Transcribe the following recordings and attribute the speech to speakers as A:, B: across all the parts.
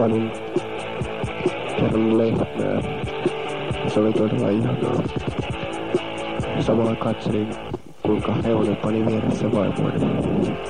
A: panin kerran lehmää. Se oli todella ihanaa. Samalla katselin, kuinka hevonen pani vieressä vaimoinen.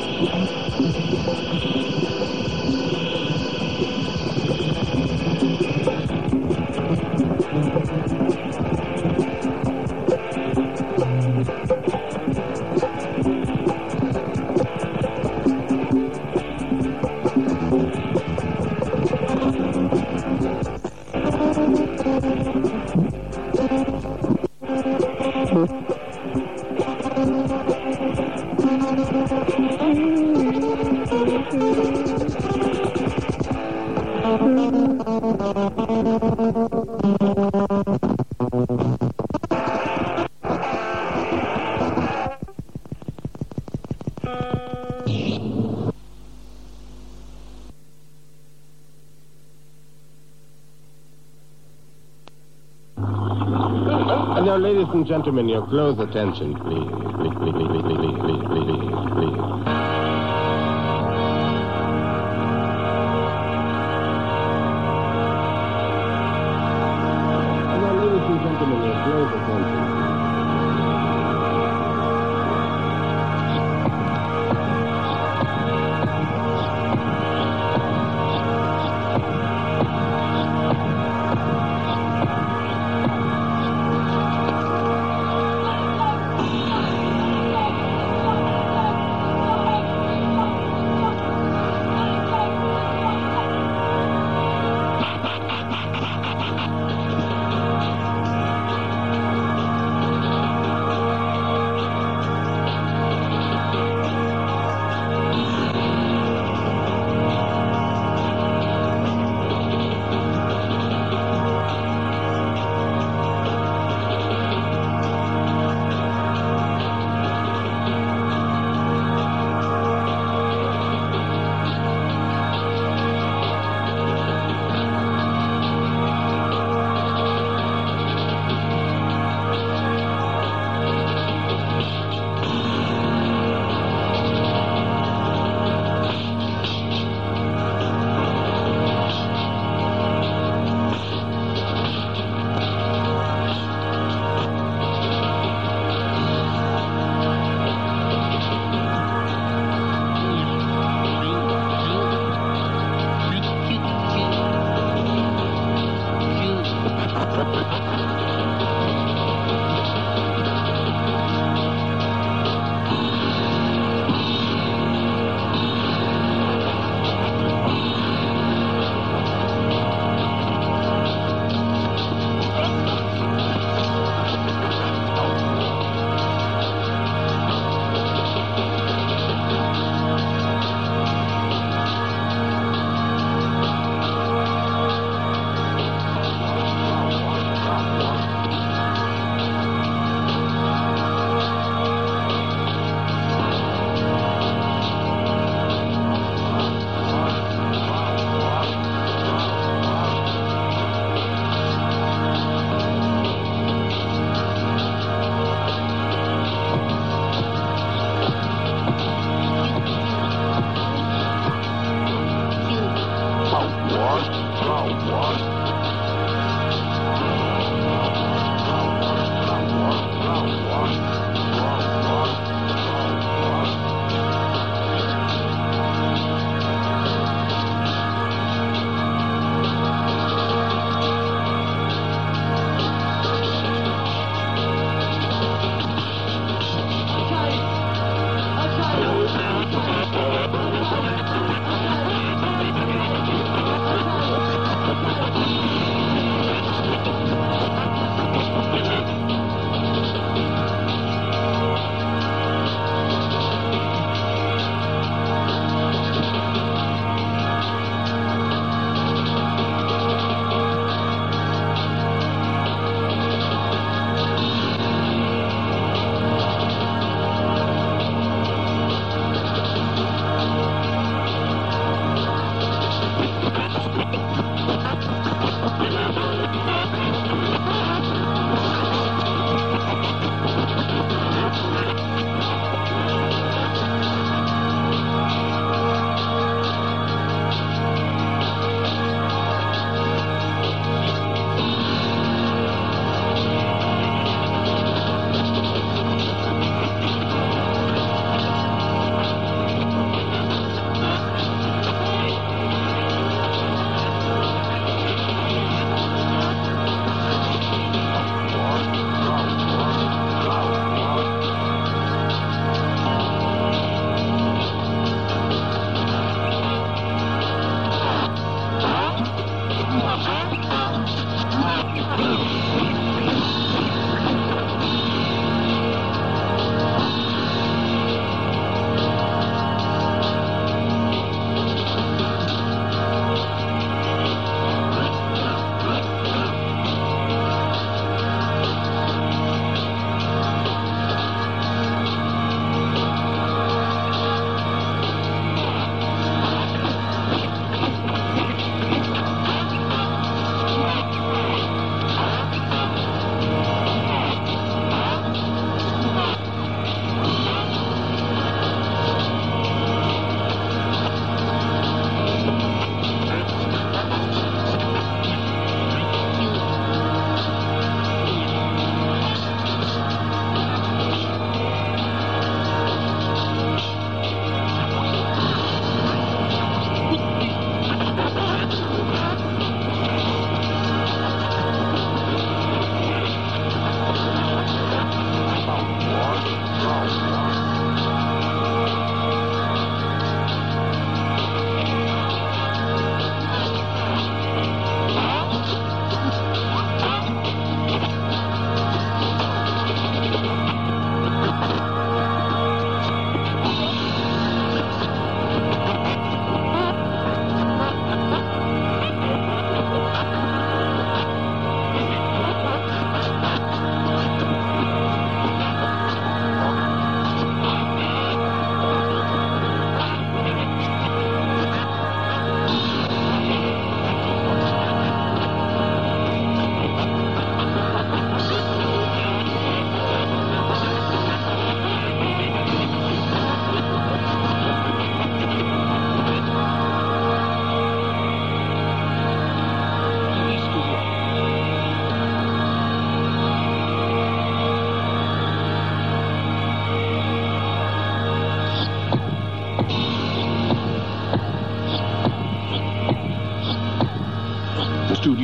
B: ladies and gentlemen, your close attention, please. Please, please, please,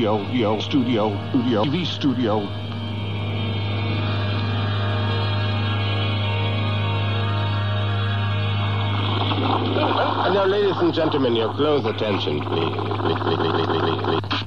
C: studio, studio, studio, studio, TV studio.
B: And now, ladies and gentlemen, your close attention, please. Please, please, please,